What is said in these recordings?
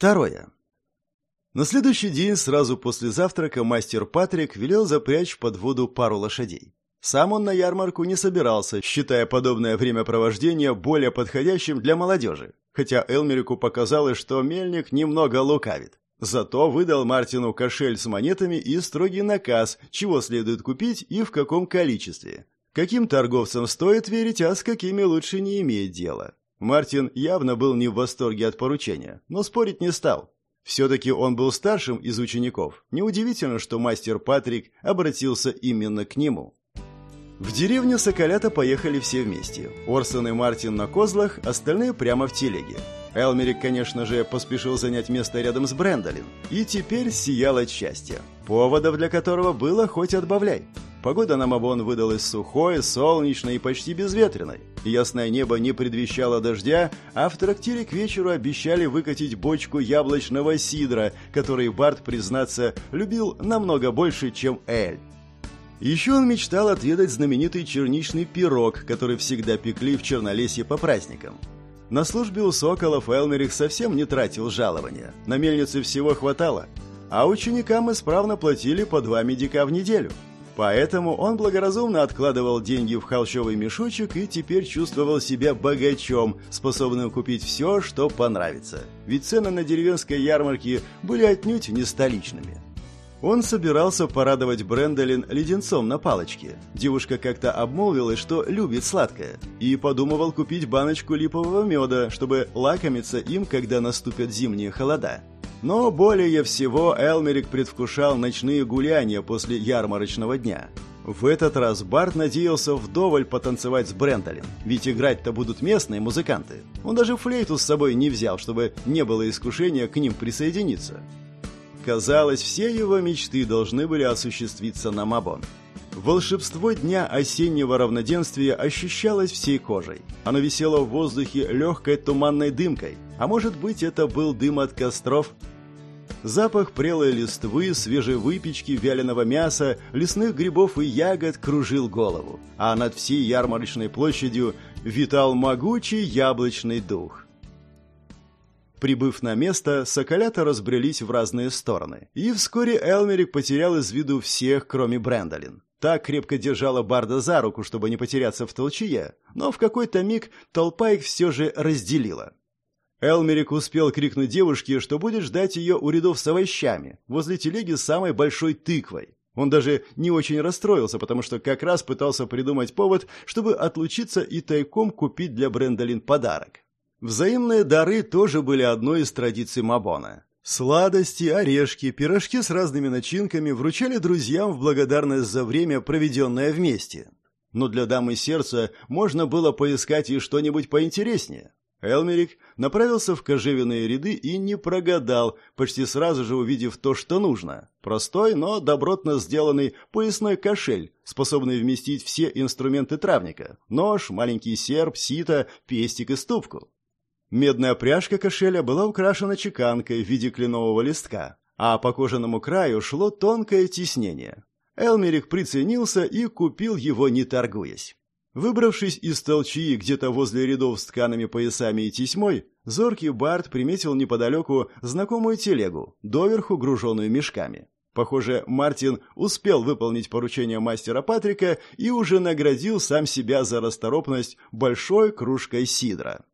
Второе. На следующий день, сразу после завтрака, мастер Патрик велел запрячь под воду пару лошадей. Сам он на ярмарку не собирался, считая подобное времяпровождение более подходящим для молодежи, хотя Элмерику показалось, что мельник немного лукавит. Зато выдал Мартину кошель с монетами и строгий наказ, чего следует купить и в каком количестве. Каким торговцам стоит верить, а с какими лучше не иметь дела. Мартин явно был не в восторге от поручения, но спорить не стал. Все-таки он был старшим из учеников. Неудивительно, что мастер Патрик обратился именно к нему. В деревню Соколята поехали все вместе. Орсон и Мартин на козлах, остальные прямо в телеге. Элмерик, конечно же, поспешил занять место рядом с Брэндолин. И теперь сиял от счастья. Поводов для которого было хоть отбавляй. Погода на Мабон выдалась сухой, солнечной и почти безветренной. Ясное небо не предвещало дождя, а в трактире к вечеру обещали выкатить бочку яблочного сидра, который Барт, признаться, любил намного больше, чем Эль. Еще он мечтал отведать знаменитый черничный пирог, который всегда пекли в Чернолесье по праздникам. На службе у Соколов Элмерих совсем не тратил жалования. На мельнице всего хватало, а ученикам исправно платили по два медика в неделю. Поэтому он благоразумно откладывал деньги в холщовый мешочек и теперь чувствовал себя богачом, способным купить все, что понравится. Ведь цены на деревенской ярмарке были отнюдь не столичными. Он собирался порадовать Брэндолин леденцом на палочке. Девушка как-то обмолвилась, что любит сладкое, и подумывал купить баночку липового меда, чтобы лакомиться им, когда наступят зимние холода. Но более всего Элмерик предвкушал ночные гуляния после ярмарочного дня. В этот раз Барт надеялся вдоволь потанцевать с Брентолин, ведь играть-то будут местные музыканты. Он даже флейту с собой не взял, чтобы не было искушения к ним присоединиться. Казалось, все его мечты должны были осуществиться на Мабон. Волшебство дня осеннего равноденствия ощущалось всей кожей. Оно висело в воздухе легкой туманной дымкой, а может быть это был дым от костров? Запах прелой листвы, свежей выпечки, вяленого мяса, лесных грибов и ягод кружил голову, а над всей ярмарочной площадью витал могучий яблочный дух. Прибыв на место, соколята разбрелись в разные стороны. И вскоре Элмерик потерял из виду всех, кроме Брэндолин. Так крепко держала Барда за руку, чтобы не потеряться в толчье, но в какой-то миг толпа их все же разделила. Элмерик успел крикнуть девушке, что будет ждать ее у рядов с овощами, возле телеги с самой большой тыквой. Он даже не очень расстроился, потому что как раз пытался придумать повод, чтобы отлучиться и тайком купить для Брэндолин подарок. Взаимные дары тоже были одной из традиций Мабона. Сладости, орешки, пирожки с разными начинками вручали друзьям в благодарность за время, проведенное вместе. Но для дамы сердца можно было поискать и что-нибудь поинтереснее. Элмерик направился в кожевенные ряды и не прогадал, почти сразу же увидев то, что нужно. Простой, но добротно сделанный поясной кошель, способный вместить все инструменты травника. Нож, маленький серп, сито, пестик и ступку. Медная пряжка кошеля была украшена чеканкой в виде кленового листка, а по кожаному краю шло тонкое тиснение. Элмерик приценился и купил его, не торгуясь. Выбравшись из толчии где-то возле рядов с ткаными поясами и тесьмой, зоркий Барт приметил неподалеку знакомую телегу, доверху груженную мешками. Похоже, Мартин успел выполнить поручение мастера Патрика и уже наградил сам себя за расторопность большой кружкой сидра.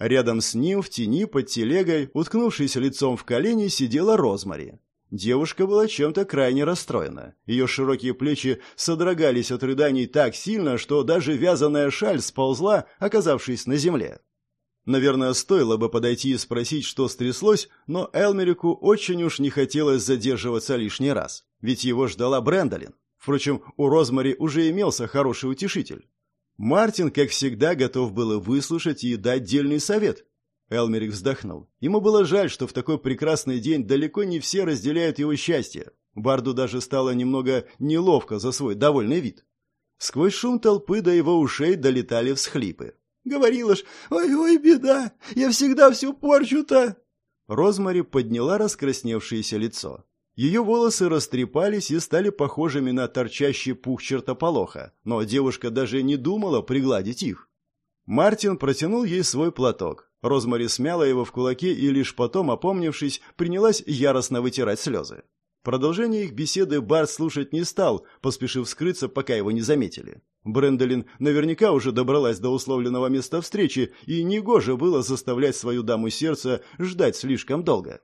Рядом с ним, в тени под телегой, уткнувшись лицом в колени, сидела Розмари. Девушка была чем-то крайне расстроена. Ее широкие плечи содрогались от рыданий так сильно, что даже вязаная шаль сползла, оказавшись на земле. Наверное, стоило бы подойти и спросить, что стряслось, но Элмерику очень уж не хотелось задерживаться лишний раз, ведь его ждала Брэндолин. Впрочем, у Розмари уже имелся хороший утешитель. Мартин, как всегда, готов был выслушать и дать дельный совет. Элмерик вздохнул. Ему было жаль, что в такой прекрасный день далеко не все разделяют его счастье. Барду даже стало немного неловко за свой довольный вид. Сквозь шум толпы до его ушей долетали всхлипы. «Говорила ж, ой-ой, беда, я всегда все порчу-то!» Розмари подняла раскрасневшееся лицо. Ее волосы растрепались и стали похожими на торчащий пух чертополоха, но девушка даже не думала пригладить их. Мартин протянул ей свой платок. Розмари смяла его в кулаке и лишь потом, опомнившись, принялась яростно вытирать слезы. Продолжение их беседы Барт слушать не стал, поспешив скрыться, пока его не заметили. Брендолин наверняка уже добралась до условленного места встречи, и негоже было заставлять свою даму сердца ждать слишком долго.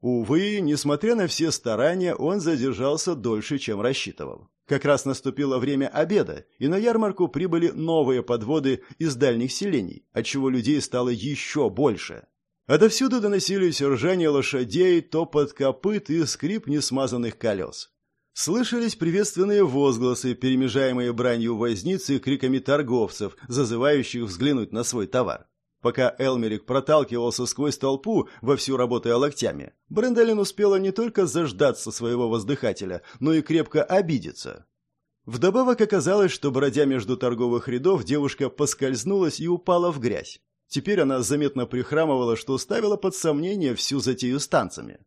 Увы, несмотря на все старания, он задержался дольше, чем рассчитывал. Как раз наступило время обеда, и на ярмарку прибыли новые подводы из дальних селений, отчего людей стало еще больше. Отовсюду доносились ржание лошадей, топот копыт и скрип несмазанных колес. Слышались приветственные возгласы, перемежаемые бранью возницы и криками торговцев, зазывающих взглянуть на свой товар. Пока Элмерик проталкивался сквозь толпу, вовсю работая локтями, Брендалин успела не только заждаться своего воздыхателя, но и крепко обидеться. Вдобавок оказалось, что, бродя между торговых рядов, девушка поскользнулась и упала в грязь. Теперь она заметно прихрамывала, что ставила под сомнение всю затею с танцами.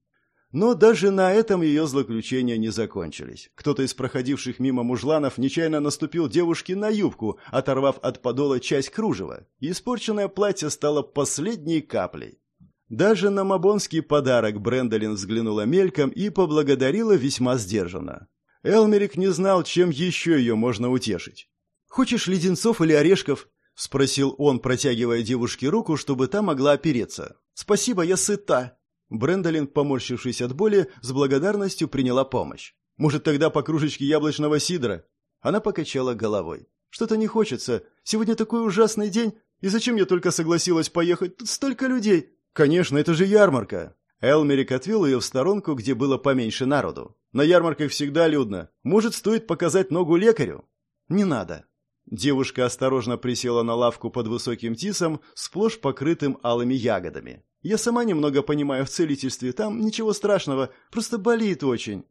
Но даже на этом ее злоключения не закончились. Кто-то из проходивших мимо мужланов нечаянно наступил девушке на юбку, оторвав от подола часть кружева, испорченное платье стало последней каплей. Даже на мабонский подарок Брендолин взглянула мельком и поблагодарила весьма сдержанно. Элмерик не знал, чем еще ее можно утешить. «Хочешь леденцов или орешков?» — спросил он, протягивая девушке руку, чтобы та могла опереться. «Спасибо, я сыта!» Брендолин, поморщившись от боли, с благодарностью приняла помощь. «Может, тогда по кружечке яблочного сидра?» Она покачала головой. «Что-то не хочется. Сегодня такой ужасный день. И зачем я только согласилась поехать? Тут столько людей!» «Конечно, это же ярмарка!» Элмерик отвел ее в сторонку, где было поменьше народу. «На ярмарках всегда людно. Может, стоит показать ногу лекарю?» «Не надо». Девушка осторожно присела на лавку под высоким тисом, сплошь покрытым алыми ягодами. Я сама немного понимаю в целительстве, там ничего страшного, просто болит очень».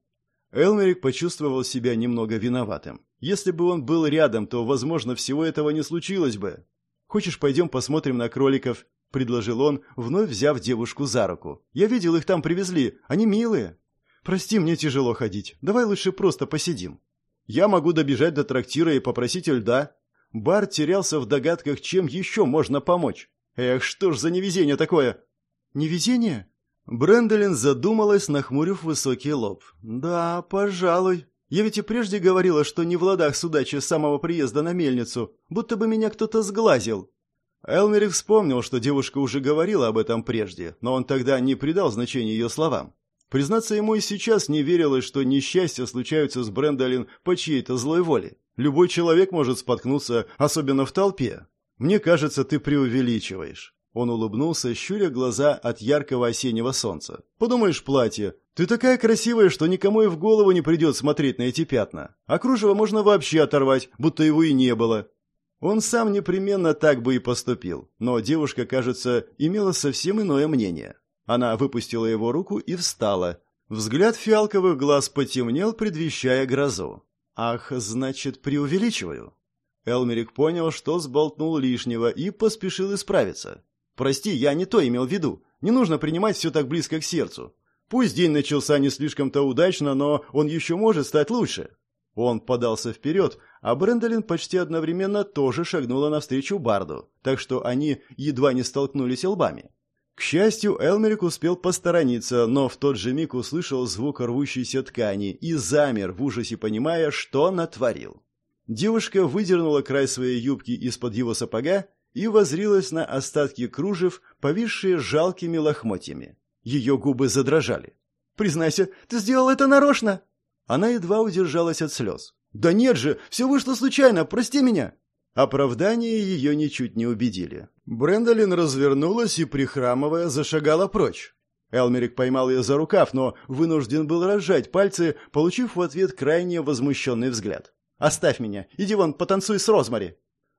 Элмерик почувствовал себя немного виноватым. Если бы он был рядом, то, возможно, всего этого не случилось бы. «Хочешь, пойдем посмотрим на кроликов?» – предложил он, вновь взяв девушку за руку. «Я видел, их там привезли. Они милые». «Прости, мне тяжело ходить. Давай лучше просто посидим». «Я могу добежать до трактира и попросить льда». Бар терялся в догадках, чем еще можно помочь. «Эх, что ж за невезение такое!» Невезение? Бренделин задумалась, нахмурив высокий лоб. Да, пожалуй. Я ведь и прежде говорила, что не в ладах судачи с самого приезда на мельницу, будто бы меня кто-то сглазил. Элмерик вспомнил, что девушка уже говорила об этом прежде, но он тогда не придал значения ее словам. Признаться, ему и сейчас не верилось, что несчастья случаются с Брендолин по чьей-то злой воле. Любой человек может споткнуться, особенно в толпе. Мне кажется, ты преувеличиваешь. Он улыбнулся, щуря глаза от яркого осеннего солнца. «Подумаешь, платье. Ты такая красивая, что никому и в голову не придет смотреть на эти пятна. А кружево можно вообще оторвать, будто его и не было». Он сам непременно так бы и поступил, но девушка, кажется, имела совсем иное мнение. Она выпустила его руку и встала. Взгляд фиалковых глаз потемнел, предвещая грозу. «Ах, значит, преувеличиваю». Элмерик понял, что сболтнул лишнего и поспешил исправиться. Прости, я не то имел в виду. Не нужно принимать все так близко к сердцу. Пусть день начался не слишком-то удачно, но он еще может стать лучше. Он подался вперед, а Брэндолин почти одновременно тоже шагнула навстречу Барду, так что они едва не столкнулись лбами. Счастью, Элмерик успел посторониться, но в тот же миг услышал звук рвущейся ткани и замер в ужасе, понимая, что натворил. Девушка выдернула край своей юбки из-под его сапога и возрилась на остатки кружев, повисшие жалкими лохмотьями. Ее губы задрожали. «Признайся, ты сделал это нарочно!» Она едва удержалась от слез. «Да нет же, все вышло случайно, прости меня!» Оправдания ее ничуть не убедили. Брэндолин развернулась и, прихрамывая, зашагала прочь. Элмерик поймал ее за рукав, но вынужден был разжать пальцы, получив в ответ крайне возмущенный взгляд. «Оставь меня, иди вон, потанцуй с Розмари!»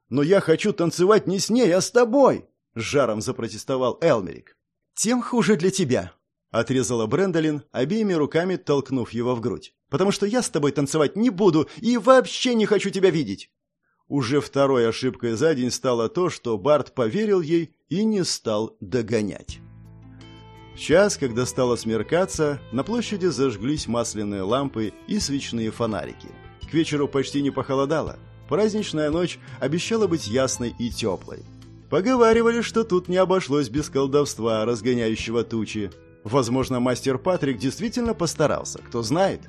«Но я хочу танцевать не с ней, а с тобой!» — жаром запротестовал Элмерик. «Тем хуже для тебя!» — отрезала Брэндолин, обеими руками толкнув его в грудь. «Потому что я с тобой танцевать не буду и вообще не хочу тебя видеть!» Уже второй ошибкой за день стало то, что Барт поверил ей и не стал догонять. В час, когда стало смеркаться, на площади зажглись масляные лампы и свечные фонарики. К вечеру почти не похолодало — Праздничная ночь обещала быть ясной и теплой. Поговаривали, что тут не обошлось без колдовства, разгоняющего тучи. Возможно, мастер Патрик действительно постарался, кто знает.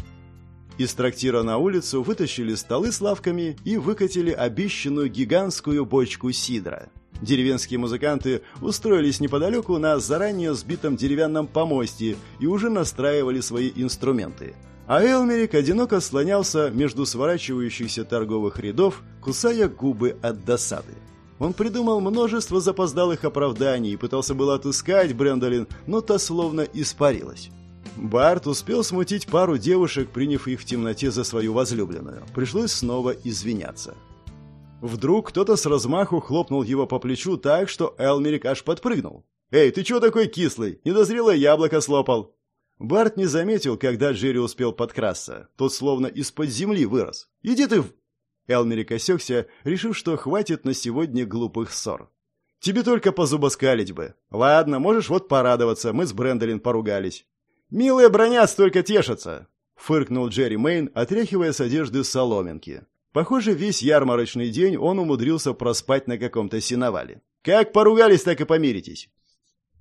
Из трактира на улицу вытащили столы с лавками и выкатили обещанную гигантскую бочку сидра. Деревенские музыканты устроились неподалеку на заранее сбитом деревянном помосте и уже настраивали свои инструменты. А Элмерик одиноко слонялся между сворачивающихся торговых рядов, кусая губы от досады. Он придумал множество запоздалых оправданий и пытался было отыскать Брэндолин, но та словно испарилась. Барт успел смутить пару девушек, приняв их в темноте за свою возлюбленную. Пришлось снова извиняться. Вдруг кто-то с размаху хлопнул его по плечу так, что Элмерик аж подпрыгнул. «Эй, ты чего такой кислый? Недозрелое яблоко слопал!» Барт не заметил, когда Джерри успел подкрасться. Тот словно из-под земли вырос. «Иди ты в...» Элмерик осекся, решив, что хватит на сегодня глупых ссор. «Тебе только позубоскалить бы. Ладно, можешь вот порадоваться, мы с Брэндолин поругались». «Милые броня столько тешатся!» — фыркнул Джерри Мейн, отряхивая с одежды соломинки. Похоже, весь ярмарочный день он умудрился проспать на каком-то сеновале. «Как поругались, так и помиритесь!»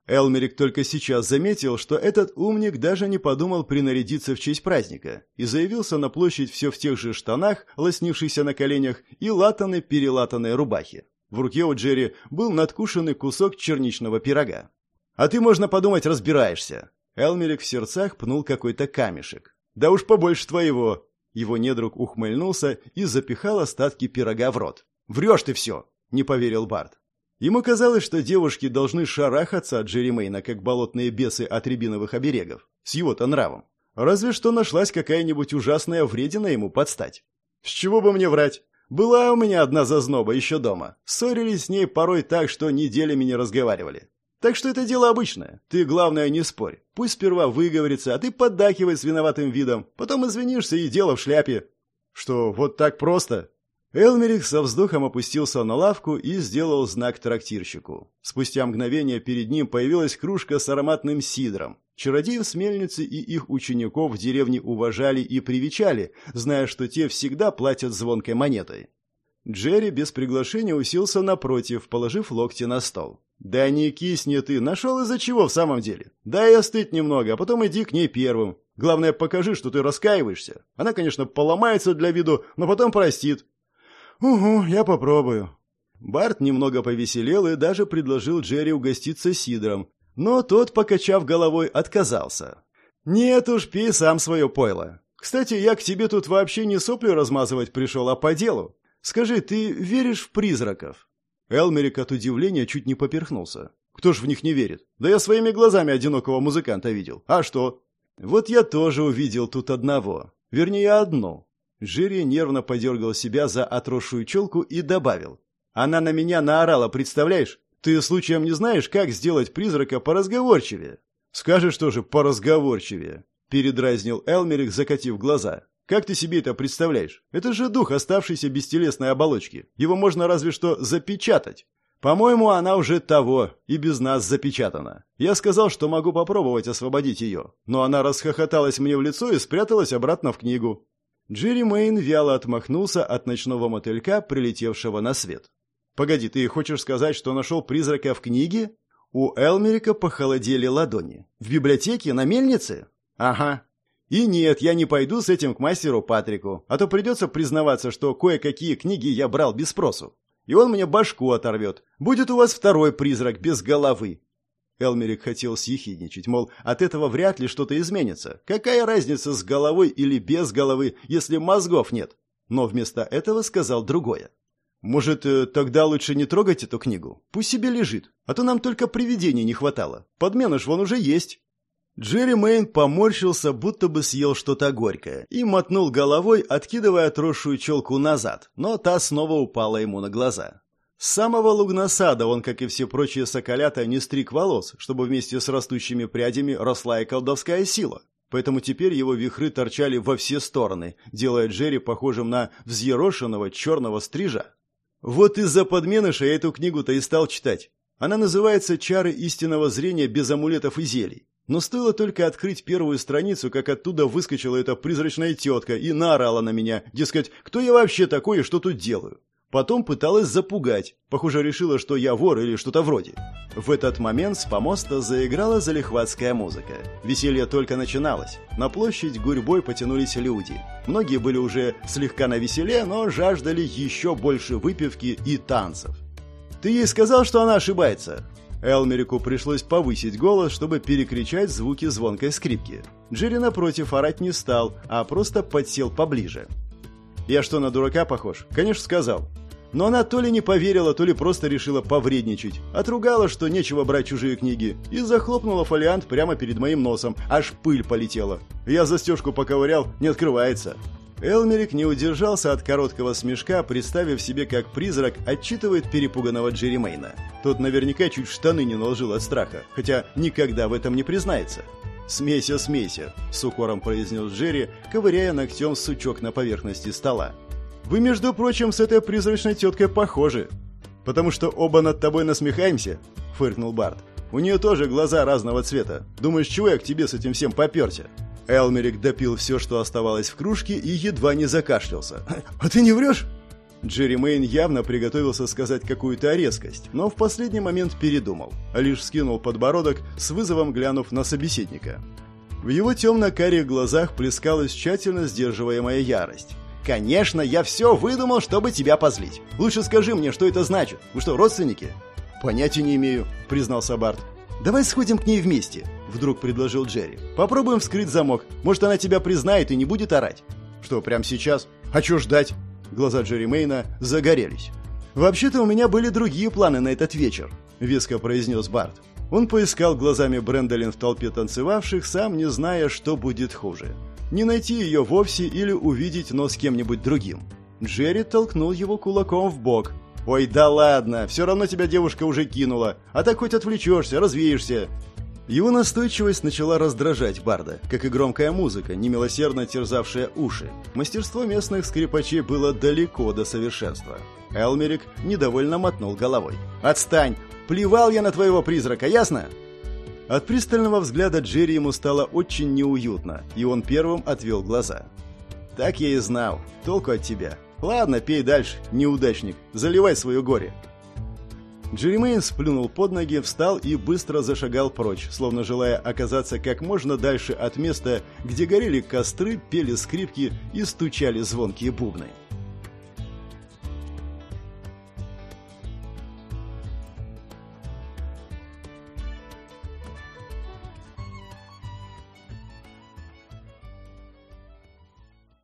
Элмерик только сейчас заметил, что этот умник даже не подумал принарядиться в честь праздника и заявился на площадь все в тех же штанах, лоснившихся на коленях, и латаной-перелатанной рубахе. В руке у Джерри был надкушенный кусок черничного пирога. «А ты, можно подумать, разбираешься!» Элмерик в сердцах пнул какой-то камешек. «Да уж побольше твоего!» Его недруг ухмыльнулся и запихал остатки пирога в рот. «Врешь ты все!» — не поверил Барт. Ему казалось, что девушки должны шарахаться от Джеремейна, как болотные бесы от рябиновых оберегов, с его-то нравом. Разве что нашлась какая-нибудь ужасная вредина ему подстать. С чего бы мне врать? Была у меня одна зазноба еще дома. Ссорились с ней порой так, что неделями не разговаривали. Так что это дело обычное. Ты, главное, не спорь. Пусть сперва выговорится, а ты поддакивай с виноватым видом. Потом извинишься, и дело в шляпе. Что, вот так просто? Элмерих со вздохом опустился на лавку и сделал знак трактирщику. Спустя мгновение перед ним появилась кружка с ароматным сидром. Чародеев с мельницы и их учеников в деревне уважали и привечали, зная, что те всегда платят звонкой монетой. Джерри без приглашения уселся напротив, положив локти на стол. «Да не кисни ты, нашел из-за чего в самом деле? Дай остыть немного, а потом иди к ней первым. Главное, покажи, что ты раскаиваешься. Она, конечно, поломается для виду, но потом простит». «Угу, я попробую». Барт немного повеселел и даже предложил Джерри угоститься сидром, но тот, покачав головой, отказался. «Нет уж, пей сам свое пойло. Кстати, я к тебе тут вообще не сопли размазывать пришел, а по делу. Скажи, ты веришь в призраков?» Элмерик от удивления чуть не поперхнулся. «Кто ж в них не верит? Да я своими глазами одинокого музыканта видел. А что?» «Вот я тоже увидел тут одного. Вернее, одну». Жири нервно подергал себя за отросшую челку и добавил. «Она на меня наорала, представляешь? Ты случаем не знаешь, как сделать призрака поразговорчивее?» «Скажешь тоже поразговорчивее», — передразнил Элмерик, закатив глаза. Как ты себе это представляешь? Это же дух, оставшийся без телесной оболочки. Его можно разве что запечатать. По-моему, она уже того, и без нас запечатана. Я сказал, что могу попробовать освободить ее, но она расхохоталась мне в лицо и спряталась обратно в книгу. Джерри Мэйн вяло отмахнулся от ночного мотылька, прилетевшего на свет. «Погоди, ты хочешь сказать, что нашел призрака в книге?» У Элмерика похолодели ладони. «В библиотеке? На мельнице?» «Ага. И нет, я не пойду с этим к мастеру Патрику, а то придется признаваться, что кое-какие книги я брал без спросу. И он мне башку оторвет. Будет у вас второй призрак без головы. Элмерик хотел съехидничать, мол, от этого вряд ли что-то изменится. Какая разница с головой или без головы, если мозгов нет? Но вместо этого сказал другое. Может, э, тогда лучше не трогать эту книгу? Пусть себе лежит, а то нам только привидений не хватало. Подмена ж вон уже есть. Джерри Мэйн поморщился, будто бы съел что-то горькое, и мотнул головой, откидывая отросшую челку назад, но та снова упала ему на глаза. С самого лугнасада он, как и все прочие соколята, не стриг волос, чтобы вместе с растущими прядями росла и колдовская сила. Поэтому теперь его вихры торчали во все стороны, делая Джерри похожим на взъерошенного черного стрижа. Вот из-за подменыша я эту книгу-то и стал читать. Она называется «Чары истинного зрения без амулетов и зелий». Но стоило только открыть первую страницу, как оттуда выскочила эта призрачная тетка и наорала на меня, дескать, кто я вообще такой и что тут делаю. Потом пыталась запугать. Похоже, решила, что я вор или что-то вроде. В этот момент с помоста заиграла залихватская музыка. Веселье только начиналось. На площадь гурьбой потянулись люди. Многие были уже слегка на веселе, но жаждали еще больше выпивки и танцев. «Ты ей сказал, что она ошибается?» Элмерику пришлось повысить голос, чтобы перекричать звуки звонкой скрипки. Джерри, напротив, орать не стал, а просто подсел поближе. «Я что, на дурака похож?» «Конечно, сказал. Но она то ли не поверила, то ли просто решила повредничать. Отругала, что нечего брать чужие книги, и захлопнула фолиант прямо перед моим носом, аж пыль полетела. Я застежку поковырял, не открывается. Элмерик не удержался от короткого смешка, представив себе, как призрак отчитывает перепуганного Джерри. Тот наверняка чуть штаны не наложил от страха, хотя никогда в этом не признается. «Смейся, смейся», — с укором произнес Джерри, ковыряя ногтем сучок на поверхности стола. Вы, между прочим, с этой призрачной теткой похожи. Потому что оба над тобой насмехаемся, фыркнул Барт. У нее тоже глаза разного цвета. Думаешь, чего я к тебе с этим всем поперся? Элмерик допил все, что оставалось в кружке, и едва не закашлялся. «А ты не врешь?» Джерри Мэйн явно приготовился сказать какую-то резкость, но в последний момент передумал, лишь скинул подбородок, с вызовом глянув на собеседника. В его темно-карих глазах плескалась тщательно сдерживаемая ярость. «Конечно, я все выдумал, чтобы тебя позлить. Лучше скажи мне, что это значит. Вы что, родственники?» «Понятия не имею», — признался Барт. «Давай сходим к ней вместе», — вдруг предложил Джерри. «Попробуем вскрыть замок. Может, она тебя признает и не будет орать». «Что, прямо сейчас? А что ждать?» Глаза Джерри Мейна загорелись. «Вообще-то у меня были другие планы на этот вечер», — веско произнес Барт. Он поискал глазами Брэндолин в толпе танцевавших, сам не зная, что будет хуже не найти ее вовсе или увидеть, но с кем-нибудь другим. Джерри толкнул его кулаком в бок. «Ой, да ладно, все равно тебя девушка уже кинула, а так хоть отвлечешься, развеешься». Его настойчивость начала раздражать Барда, как и громкая музыка, немилосердно терзавшая уши. Мастерство местных скрипачей было далеко до совершенства. Элмерик недовольно мотнул головой. «Отстань! Плевал я на твоего призрака, ясно?» От пристального взгляда Джерри ему стало очень неуютно, и он первым отвел глаза. «Так я и знал. Толку от тебя. Ладно, пей дальше, неудачник. Заливай свое горе». Джеремейн сплюнул под ноги, встал и быстро зашагал прочь, словно желая оказаться как можно дальше от места, где горели костры, пели скрипки и стучали звонкие бубны.